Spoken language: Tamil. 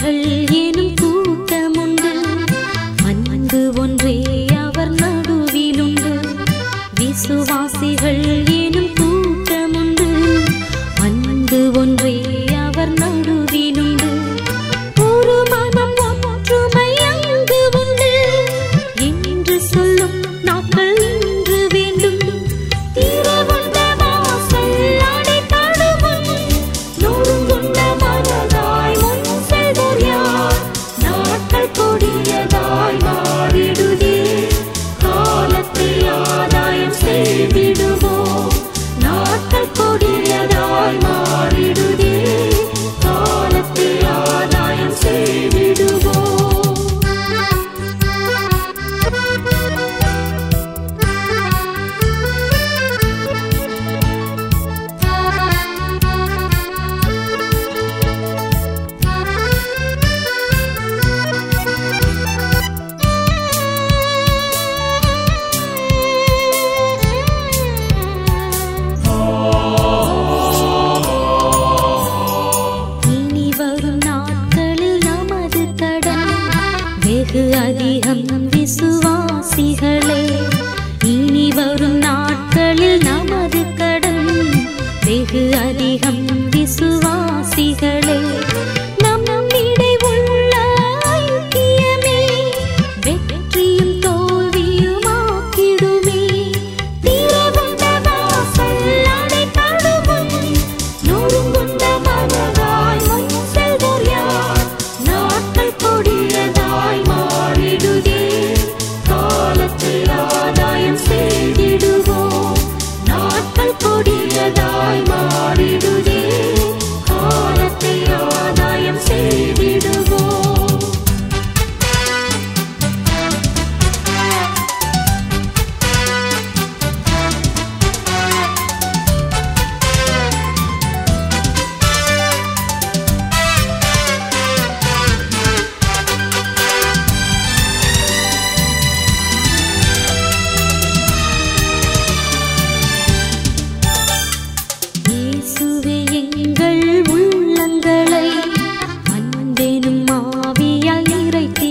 மலர்கள் எனும் கூட்டமுண்டு. அன்பு ஒன்றே அவர் நடுவிலுண்டு. விசுவாசிகள் எனும் கூட்டமுண்டு. அன்பு ஒன்றே அவர் நடு baby. cứ đi hầm எனும் மாவியால் நிறைத்தி